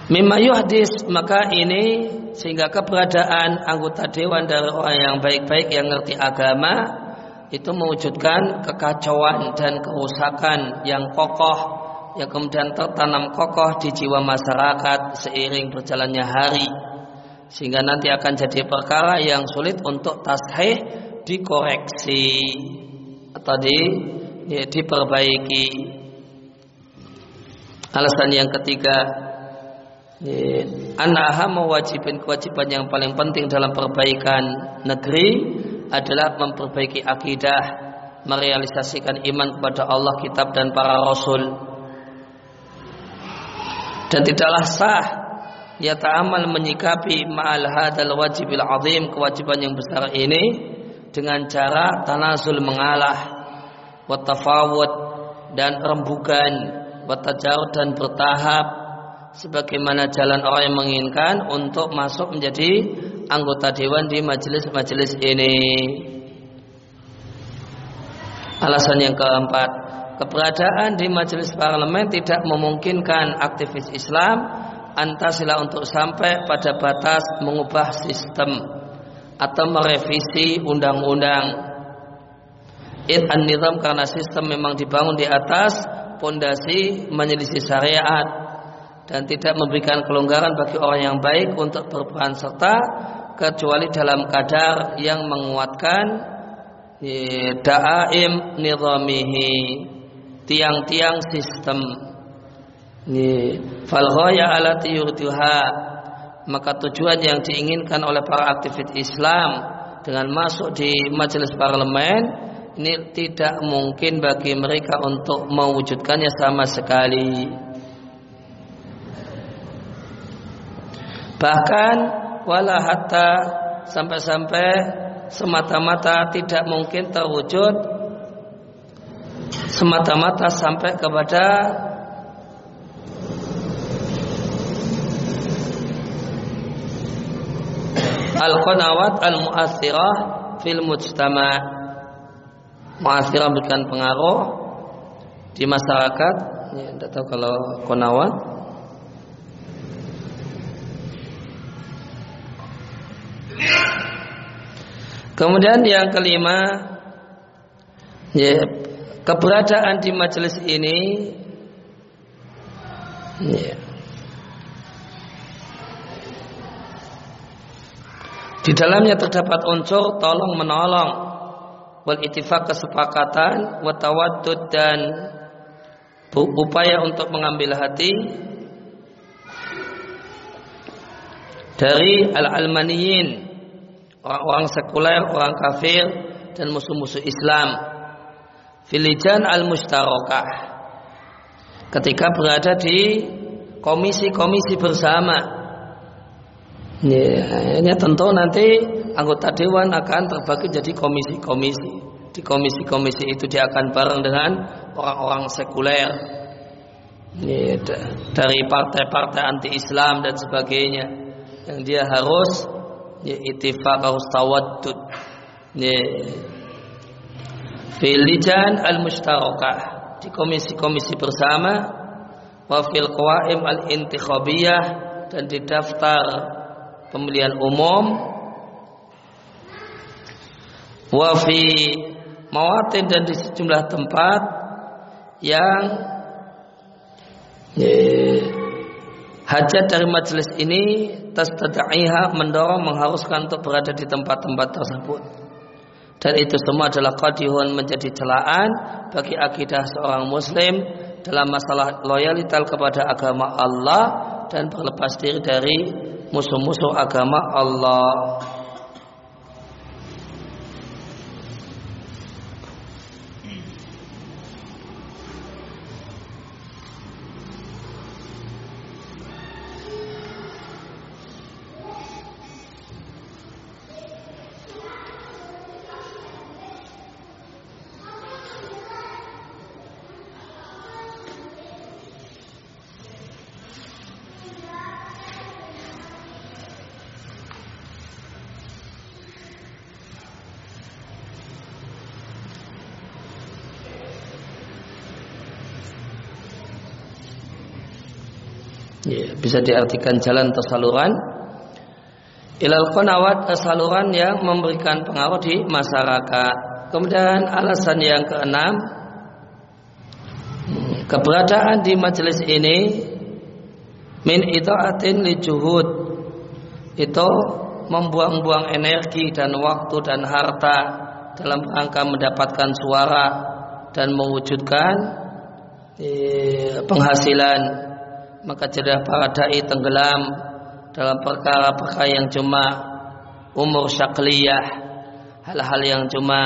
Mimma yuhdis maka ini sehingga keberadaan anggota dewan dari orang yang baik-baik yang ngerti agama itu mewujudkan kekacauan dan kerusakan yang kokoh yang kemudian tertanam kokoh di jiwa masyarakat seiring berjalannya hari. Sehingga nanti akan jadi perkara yang sulit untuk tasheh dikoreksi atau di, ya, diperbaiki. Alasan yang ketiga Anaha mewajibkan kewajiban yang paling penting dalam perbaikan negeri adalah memperbaiki akidah, merealisasikan iman kepada Allah, kitab dan para rasul. Dan tidaklah sah ya ta'amal menyikapi ma'al hadal wajibil azim kewajiban yang besar ini dengan cara tanazul mengalah wa dan rembukan wa dan bertahap sebagaimana jalan orang yang menginginkan untuk masuk menjadi anggota dewan di majelis-majelis ini. Alasan yang keempat, keberadaan di majelis parlemen tidak memungkinkan aktivis Islam antasila untuk sampai pada batas mengubah sistem atau merevisi undang-undang. It an-nizam karena sistem memang dibangun di atas pondasi menyelisih syariat dan tidak memberikan kelonggaran bagi orang yang baik untuk berperan serta kecuali dalam kadar yang menguatkan da'aim nizamihi tiang-tiang sistem fal ghaya alati yurduha maka tujuan yang diinginkan oleh para aktivis Islam dengan masuk di majelis parlemen ini tidak mungkin bagi mereka untuk mewujudkannya sama sekali. Bahkan wala hatta sampai-sampai semata-mata tidak mungkin terwujud semata-mata sampai kepada al-qanawat al-mu'athirah fil mujtama' mu'athirah memberikan pengaruh di masyarakat. Ya, tidak tahu kalau konawat Kemudian yang kelima ya, keberadaan di majelis ini ya, Di dalamnya terdapat unsur tolong menolong wal ittifaq kesepakatan wa tawaddud dan upaya untuk mengambil hati dari al-almaniyin orang-orang sekuler, orang kafir dan musuh-musuh Islam filijan al-mustarakah ketika berada di komisi-komisi bersama Ya, ini tentu nanti anggota dewan akan terbagi jadi komisi-komisi. Di komisi-komisi itu dia akan bareng dengan orang-orang sekuler ya, dari partai-partai anti-Islam dan sebagainya. Yang dia harus ya, itifak harus tawaddud. Ya, Filijan al-mustarakah di komisi-komisi bersama wa fil qawaim al-intikhabiyah dan di daftar pemilihan umum wa fi mawatin dan di sejumlah tempat yang ye, hajat dari majelis ini tastada'iha mendorong mengharuskan untuk berada di tempat-tempat tersebut dan itu semua adalah qadihun menjadi celaan bagi akidah seorang muslim dalam masalah loyalitas kepada agama Allah dan berlepas diri dari musuh-musuh agama Allah. ya, bisa diartikan jalan atau saluran ilal qanawat saluran yang memberikan pengaruh di masyarakat. Kemudian alasan yang keenam keberadaan di majelis ini min itaatin li juhud. Itu membuang-buang energi dan waktu dan harta dalam rangka mendapatkan suara dan mewujudkan eh, penghasilan maka jadilah para dai tenggelam dalam perkara-perkara yang cuma umur syakliyah hal-hal yang cuma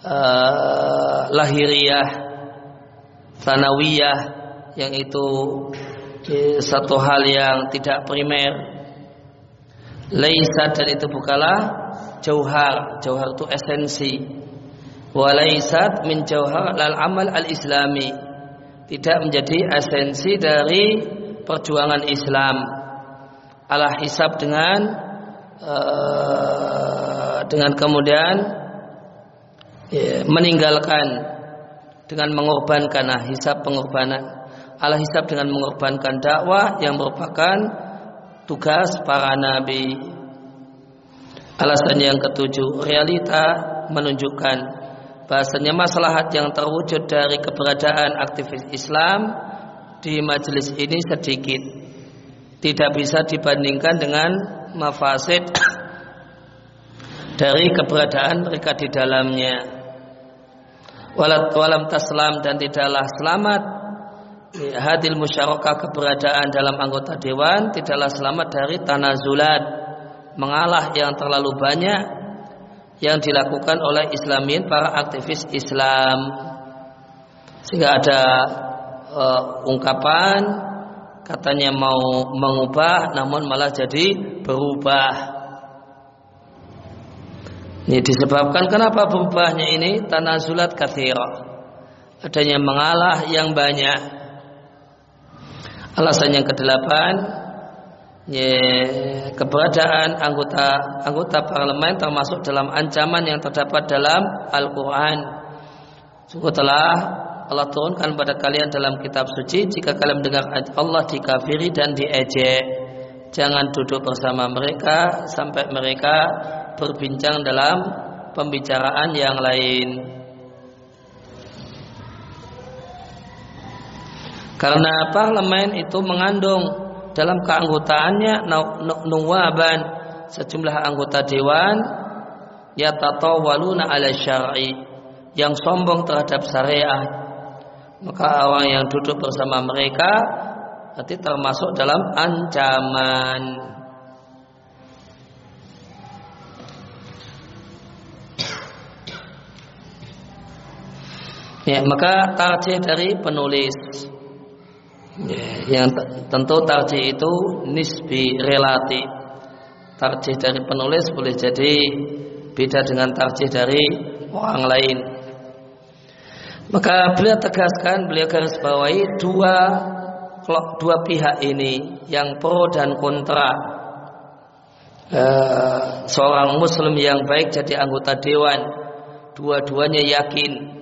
uh, lahiriah sanawiyah yang itu satu hal yang tidak primer. Laisat dan itu bukanlah jauhar. Jauhar itu esensi. Walaisat min jauhar lal amal al islami tidak menjadi esensi dari perjuangan Islam ala hisab dengan uh, dengan kemudian ya, meninggalkan dengan mengorbankan nah, hisab pengorbanan ala hisab dengan mengorbankan dakwah yang merupakan tugas para nabi. Alasan yang ketujuh, realita menunjukkan bahasanya maslahat yang terwujud dari keberadaan aktivis Islam di majelis ini sedikit. Tidak bisa dibandingkan dengan mafasid <coughs> dari keberadaan mereka di dalamnya. Walat walam taslam dan tidaklah selamat hadil musyarakah keberadaan dalam anggota dewan tidaklah selamat dari tanazulat mengalah yang terlalu banyak yang dilakukan oleh Islamin para aktivis Islam sehingga ada uh, ungkapan katanya mau mengubah namun malah jadi berubah ini disebabkan kenapa berubahnya ini tanazulat kathira. Adanya mengalah yang banyak. Alasan yang kedelapan, ya, keberadaan anggota anggota parlemen termasuk dalam ancaman yang terdapat dalam Al-Quran. Sungguh telah Allah turunkan pada kalian dalam kitab suci jika kalian mendengar Allah dikafiri dan diejek jangan duduk bersama mereka sampai mereka berbincang dalam pembicaraan yang lain. Karena parlemen itu mengandung dalam keanggotaannya nuwaban sejumlah anggota dewan yatatawaluna ala syar'i yang sombong terhadap syariat maka orang yang duduk bersama mereka berarti termasuk dalam ancaman. Ya, maka tarjih dari penulis yang tentu tarjih itu nisbi relatif. Tarjih dari penulis boleh jadi beda dengan tarjih dari orang lain. Maka beliau tegaskan, beliau garis bawahi dua dua pihak ini yang pro dan kontra. Uh, seorang muslim yang baik jadi anggota dewan, dua-duanya yakin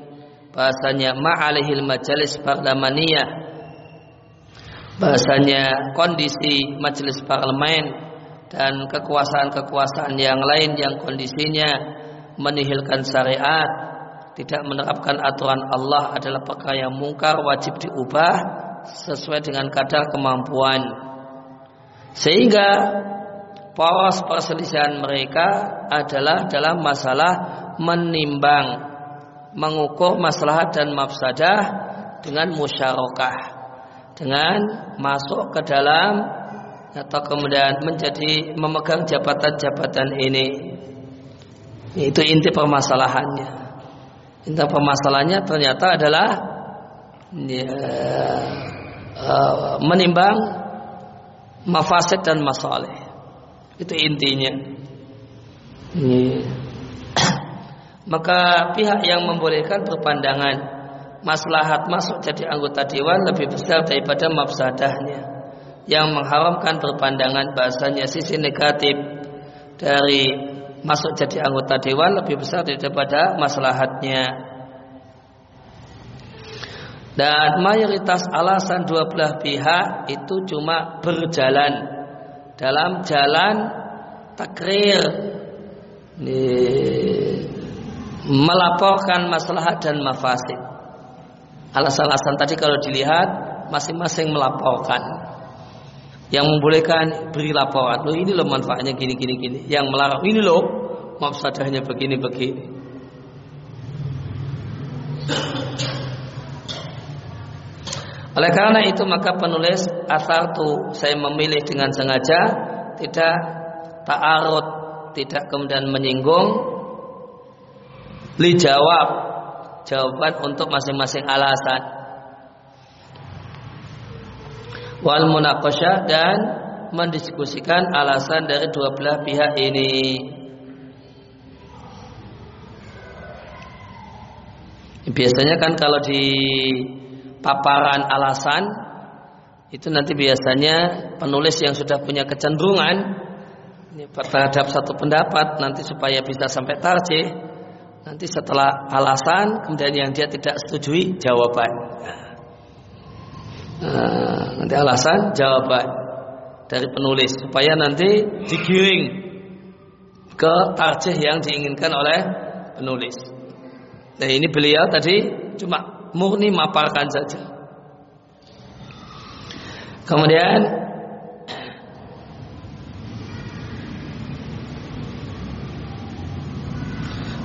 bahasanya ma'alihil majalis parlemeniyah bahasanya kondisi majelis parlemen dan kekuasaan-kekuasaan yang lain yang kondisinya menihilkan syariat tidak menerapkan aturan Allah adalah perkara yang mungkar wajib diubah sesuai dengan kadar kemampuan. Sehingga poros perselisihan mereka adalah dalam masalah menimbang mengukur maslahat dan mafsadah dengan musyarakah dengan masuk ke dalam atau kemudian menjadi memegang jabatan-jabatan ini. Itu inti permasalahannya. Inti permasalahannya ternyata adalah ya, uh, menimbang mafasid dan masalah itu intinya. Yeah <coughs> maka pihak yang membolehkan berpandangan maslahat masuk jadi anggota dewan lebih besar daripada mafsadahnya. Yang mengharamkan berpandangan bahasanya sisi negatif dari masuk jadi anggota dewan lebih besar daripada maslahatnya. Dan mayoritas alasan dua belah pihak itu cuma berjalan dalam jalan takrir. Melaporkan maslahat dan mafasid. Alasan-alasan tadi kalau dilihat masing-masing melaporkan. Yang membolehkan beri laporan. Loh ini loh manfaatnya gini gini gini. Yang melarang ini loh mafsadahnya begini begini. Oleh karena itu maka penulis asal tu saya memilih dengan sengaja tidak ta'arud, tidak kemudian menyinggung li jawab jawaban untuk masing-masing alasan. Wal munaqasyah dan mendiskusikan alasan dari dua belah pihak ini. Biasanya kan kalau di paparan alasan itu nanti biasanya penulis yang sudah punya kecenderungan terhadap satu pendapat nanti supaya bisa sampai tarjih Nanti setelah alasan kemudian yang dia tidak setujui jawaban. Nah, nanti alasan jawaban dari penulis supaya nanti digiring ke tarjih yang diinginkan oleh penulis. Nah ini beliau tadi cuma murni maparkan saja. Kemudian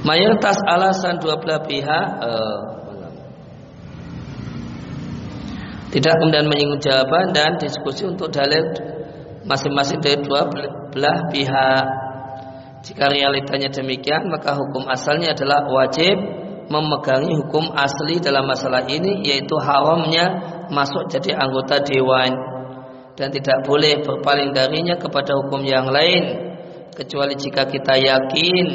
mayoritas alasan dua belah pihak uh, Tidak kemudian menyinggung jawaban dan diskusi untuk dalil masing-masing dari dua belah pihak. Jika realitanya demikian, maka hukum asalnya adalah wajib memegangi hukum asli dalam masalah ini yaitu haramnya masuk jadi anggota dewan dan tidak boleh berpaling darinya kepada hukum yang lain kecuali jika kita yakin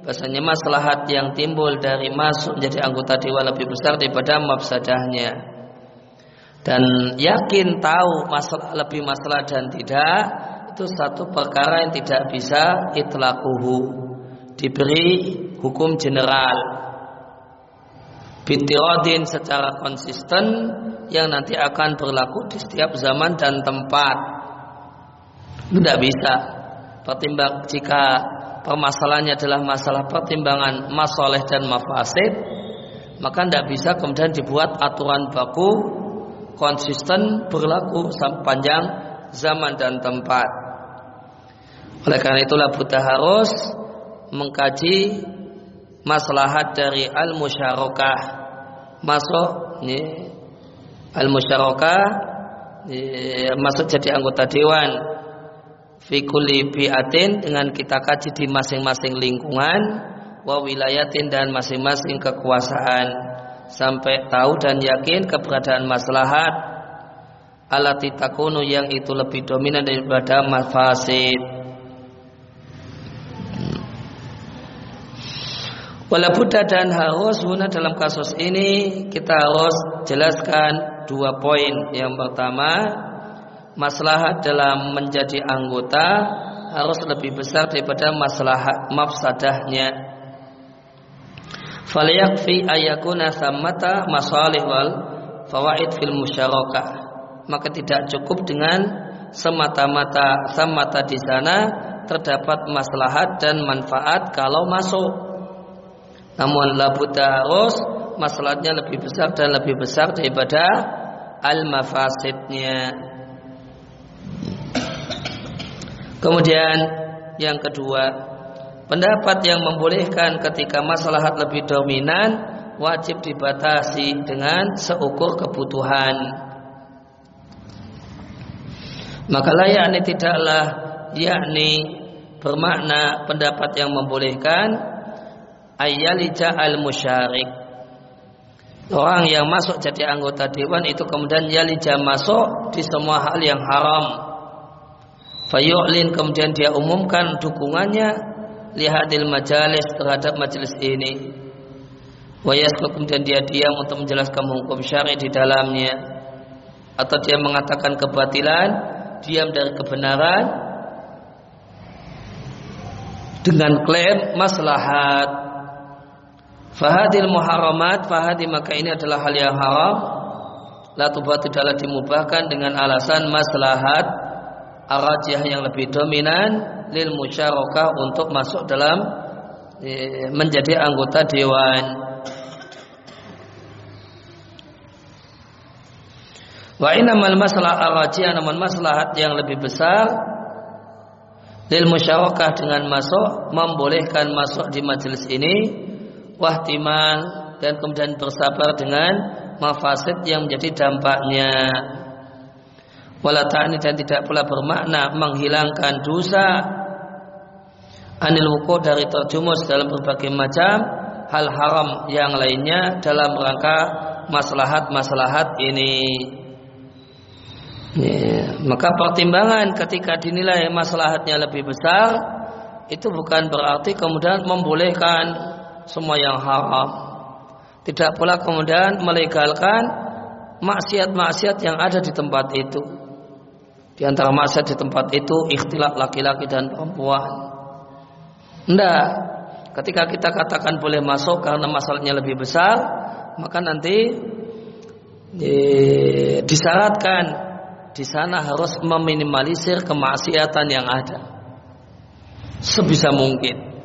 bahasanya maslahat yang timbul dari masuk menjadi anggota dewan lebih besar daripada mafsadahnya. Dan yakin tahu masalah lebih masalah dan tidak itu satu perkara yang tidak bisa itlaquhu. Diberi hukum general. Bitirodin secara konsisten yang nanti akan berlaku di setiap zaman dan tempat. Tidak bisa. Pertimbang jika permasalahannya adalah masalah pertimbangan masoleh dan mafasid maka tidak bisa kemudian dibuat aturan baku konsisten berlaku sepanjang zaman dan tempat. Oleh karena itulah buta harus mengkaji maslahat dari al-musyarakah. Masuk al-musyarakah masuk jadi anggota dewan fi kulli bi'atin dengan kita kaji di masing-masing lingkungan wa wilayatin dan masing-masing kekuasaan sampai tahu dan yakin keberadaan maslahat alati takunu yang itu lebih dominan daripada mafasid. Walaupun dan harus guna dalam kasus ini kita harus jelaskan dua poin. Yang pertama, maslahat dalam menjadi anggota harus lebih besar daripada maslahat mafsadahnya. Falyakfi ayakuna samata masalih wal fawaid fil musyarakah. Maka tidak cukup dengan semata-mata semata di sana terdapat maslahat dan manfaat kalau masuk. Namun labuta harus masalahnya lebih besar dan lebih besar daripada al kemudian yang kedua Pendapat yang membolehkan ketika maslahat lebih dominan wajib dibatasi dengan seukur kebutuhan. Maka yakni tidaklah yakni bermakna pendapat yang membolehkan ayyalija al musyarik orang yang masuk jadi anggota dewan itu kemudian yalija masuk di semua hal yang haram fayu'lin kemudian dia umumkan dukungannya lihadil majalis terhadap majelis ini. Wayasku kemudian dia diam untuk menjelaskan hukum syar'i di dalamnya. Atau dia mengatakan kebatilan diam dari kebenaran dengan klaim maslahat. Fahadil muharamat fahadi maka ini adalah hal yang haram. La tubatu tidaklah dimubahkan dengan alasan maslahat arajih yang lebih dominan lil musyarakah untuk masuk dalam e, menjadi anggota dewan. Wa inamal masalah arajiyah namun maslahat yang lebih besar lil musyarakah dengan masuk membolehkan masuk di majelis ini wahtimal dan kemudian bersabar dengan mafasid yang menjadi dampaknya wala ta'ani dan tidak pula bermakna menghilangkan dosa anil wuku dari terjumus dalam berbagai macam hal haram yang lainnya dalam rangka maslahat-maslahat ini. Ya, maka pertimbangan ketika dinilai maslahatnya lebih besar itu bukan berarti kemudian membolehkan semua yang haram. Tidak pula kemudian melegalkan maksiat-maksiat yang ada di tempat itu. Di antara maksiat di tempat itu ikhtilaf laki-laki dan perempuan. Tidak. Ketika kita katakan boleh masuk karena masalahnya lebih besar, maka nanti disyaratkan di sana harus meminimalisir kemaksiatan yang ada. Sebisa mungkin.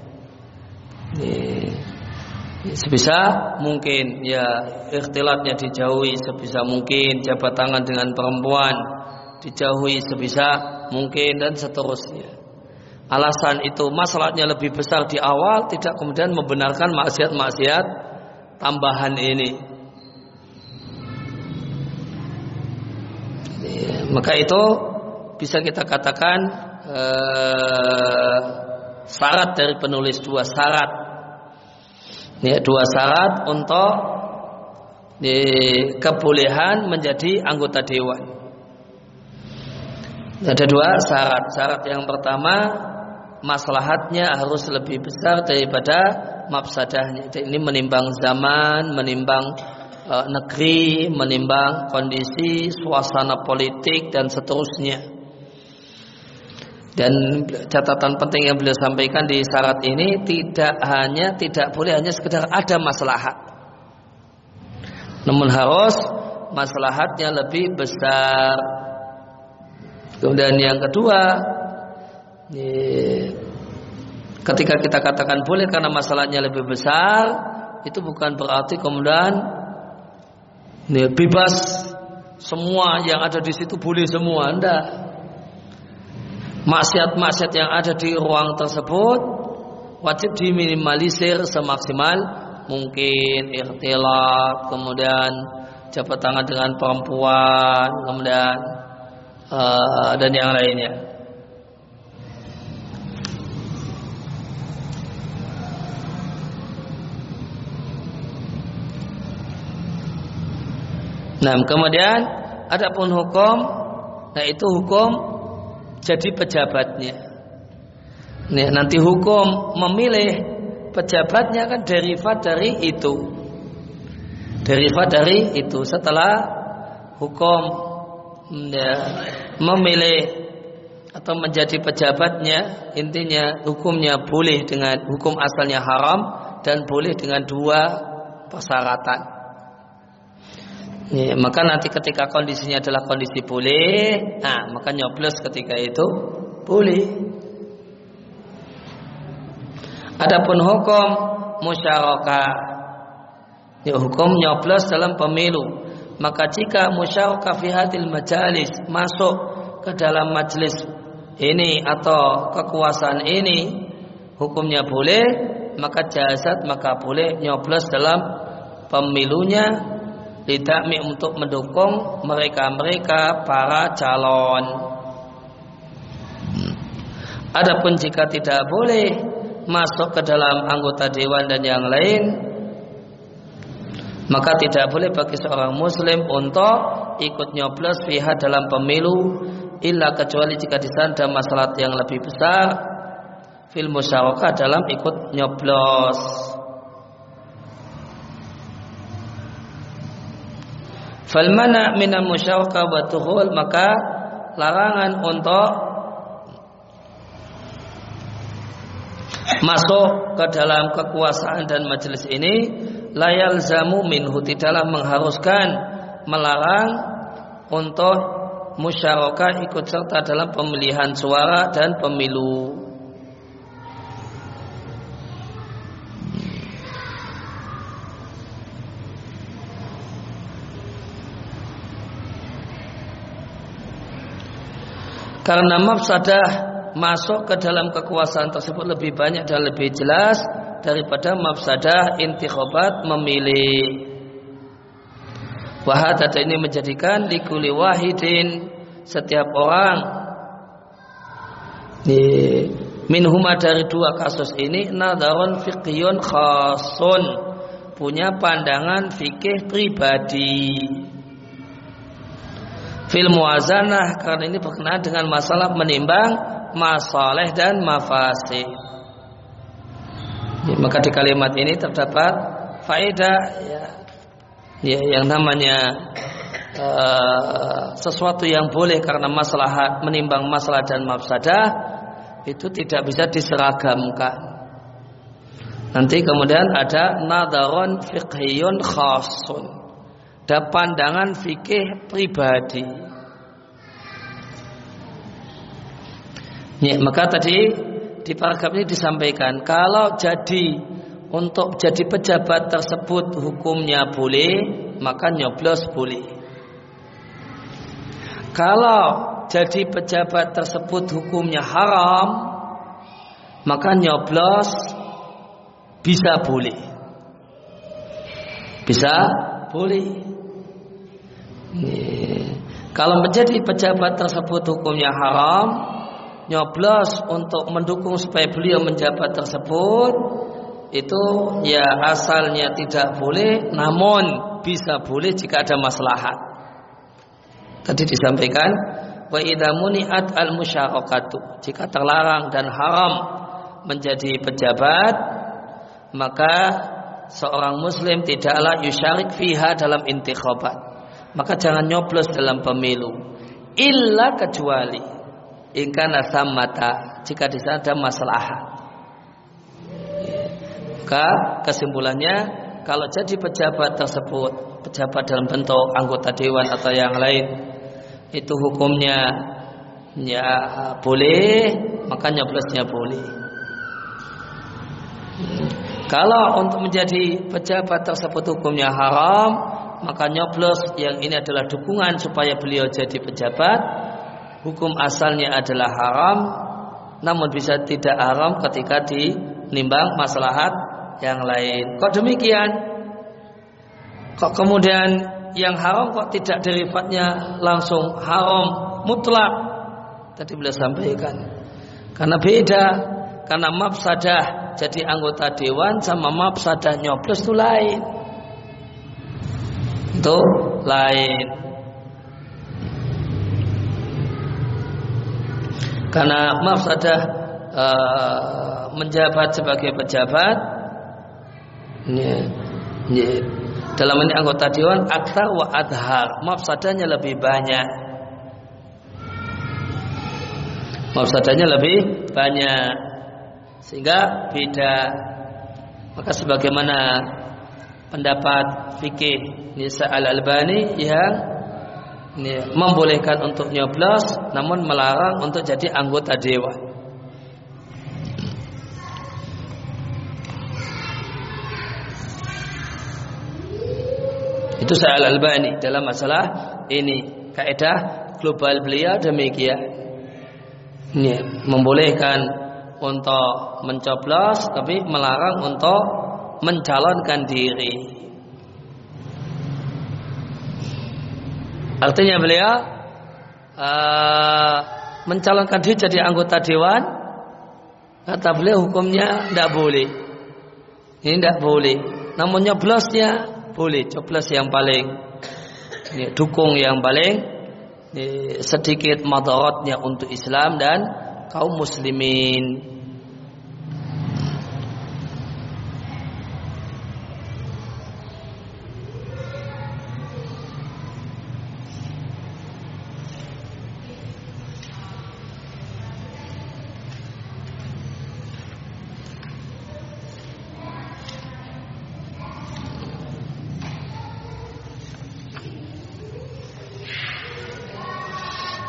Sebisa mungkin. Ya ikhtilatnya dijauhi sebisa mungkin. Jabat tangan dengan perempuan dijauhi sebisa mungkin dan seterusnya. Alasan itu masalahnya lebih besar di awal tidak kemudian membenarkan maksiat-maksiat tambahan ini. Ya, maka itu bisa kita katakan eh, syarat dari penulis dua syarat. Ya, dua syarat untuk di, kebolehan menjadi anggota dewan ada dua syarat syarat yang pertama maslahatnya harus lebih besar daripada mafsadahnya. Ini menimbang zaman, menimbang e, negeri, menimbang kondisi, suasana politik dan seterusnya. Dan catatan penting yang beliau sampaikan di syarat ini tidak hanya tidak boleh hanya sekedar ada maslahat. Namun harus maslahatnya lebih besar. Kemudian yang kedua, Ketika kita katakan boleh karena masalahnya lebih besar, itu bukan berarti kemudian bebas semua yang ada di situ boleh semua, anda. Maksiat-maksiat yang ada di ruang tersebut wajib diminimalisir semaksimal mungkin ikhtilat, kemudian jabat tangan dengan perempuan, kemudian uh, dan yang lainnya. Nah, kemudian ada pun hukum, nah itu hukum jadi pejabatnya. Nah, nanti hukum memilih pejabatnya kan derivat dari itu. Derivat dari itu setelah hukum ya, memilih atau menjadi pejabatnya intinya hukumnya boleh dengan hukum asalnya haram dan boleh dengan dua persyaratan. Ya, maka nanti ketika kondisinya adalah kondisi boleh, nah maka nyoblos ketika itu boleh. Adapun hukum musyarakah, ya hukum nyoblos dalam pemilu. Maka jika musyarakah fi hadil majalis masuk ke dalam majelis ini atau kekuasaan ini hukumnya boleh, maka jasad maka boleh nyoblos dalam pemilunya lidakmi untuk mendukung mereka-mereka para calon. Adapun jika tidak boleh masuk ke dalam anggota dewan dan yang lain, maka tidak boleh bagi seorang muslim untuk ikut nyoblos pihak dalam pemilu illa kecuali jika di sana ada masalah yang lebih besar fil musyarakah dalam ikut nyoblos. Falmana minal musyawaka wa maka larangan untuk masuk ke dalam kekuasaan dan majelis ini layal zamu minhu tidaklah mengharuskan melarang untuk musyarakah ikut serta dalam pemilihan suara dan pemilu. Karena mafsadah masuk ke dalam kekuasaan tersebut lebih banyak dan lebih jelas daripada mafsadah intikhabat memilih. Wahadata ini menjadikan likuli wahidin setiap orang minhuma dari dua kasus ini nadarun fiqhiyun khasun punya pandangan fikih pribadi fil muazanah karena ini berkenaan dengan masalah menimbang masalah dan mafasid. Ya, maka di kalimat ini terdapat faedah ya, ya yang namanya uh, sesuatu yang boleh karena masalah menimbang masalah dan mafsadah itu tidak bisa diseragamkan. Nanti kemudian ada nadaron fiqhiyun khasun dan pandangan fikih pribadi. Ya, maka tadi di paragraf ini disampaikan kalau jadi untuk jadi pejabat tersebut hukumnya boleh, maka nyoblos boleh. Kalau jadi pejabat tersebut hukumnya haram, maka nyoblos bisa boleh. Bisa boleh. Kalau menjadi pejabat tersebut hukumnya haram, nyoblos untuk mendukung supaya beliau menjabat tersebut itu ya asalnya tidak boleh namun bisa boleh jika ada maslahat. Tadi disampaikan wa idza al musyarakatu jika terlarang dan haram menjadi pejabat maka seorang muslim tidaklah yusyarik fiha dalam intikhabat maka jangan nyoblos dalam pemilu. Illa kecuali ingkana mata jika di sana ada masalah. Maka kesimpulannya kalau jadi pejabat tersebut pejabat dalam bentuk anggota dewan atau yang lain itu hukumnya ya boleh maka nyoblosnya boleh. Kalau untuk menjadi pejabat tersebut hukumnya haram maka nyoblos yang ini adalah dukungan supaya beliau jadi pejabat hukum asalnya adalah haram namun bisa tidak haram ketika dinimbang maslahat yang lain. Kok demikian? Kok kemudian yang haram kok tidak derivatnya langsung haram mutlak? Tadi beliau sampaikan. Karena beda, karena mafsadah jadi anggota dewan sama mafsadah nyoblos itu lain. Itu lain. karena mafsadah uh, menjabat sebagai pejabat. Ya, ya, dalam ini anggota dewan akta wa adhar. Mafsadahnya lebih banyak. Mafsadahnya lebih banyak. Sehingga beda. Maka sebagaimana pendapat fikih Nisa al-Albani yang ini membolehkan untuk nyoblos namun melarang untuk jadi anggota dewan. Itu saya Al-Albani dalam masalah ini kaidah global beliau demikian. Ini membolehkan untuk mencoblos tapi melarang untuk mencalonkan diri. Artinya beliau uh, mencalonkan diri jadi anggota dewan. Kata beliau hukumnya tidak boleh. Ini tidak boleh. Namun nyoblosnya boleh. Coblos yang paling ini, dukung yang paling ini, sedikit madaratnya untuk Islam dan kaum muslimin.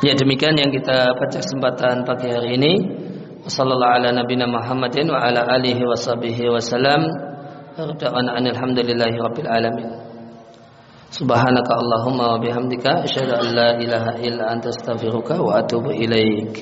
Ya demikian yang kita baca kesempatan pagi hari ini. Wassallallahu ala nabiyina Muhammadin wa ala alihi wa sahbihi wasallam. Rada'ana alhamdulillahi rabbil alamin. Subhanaka Allahumma wa bihamdika asyhadu an la ilaha illa anta astaghfiruka wa atubu ilaik.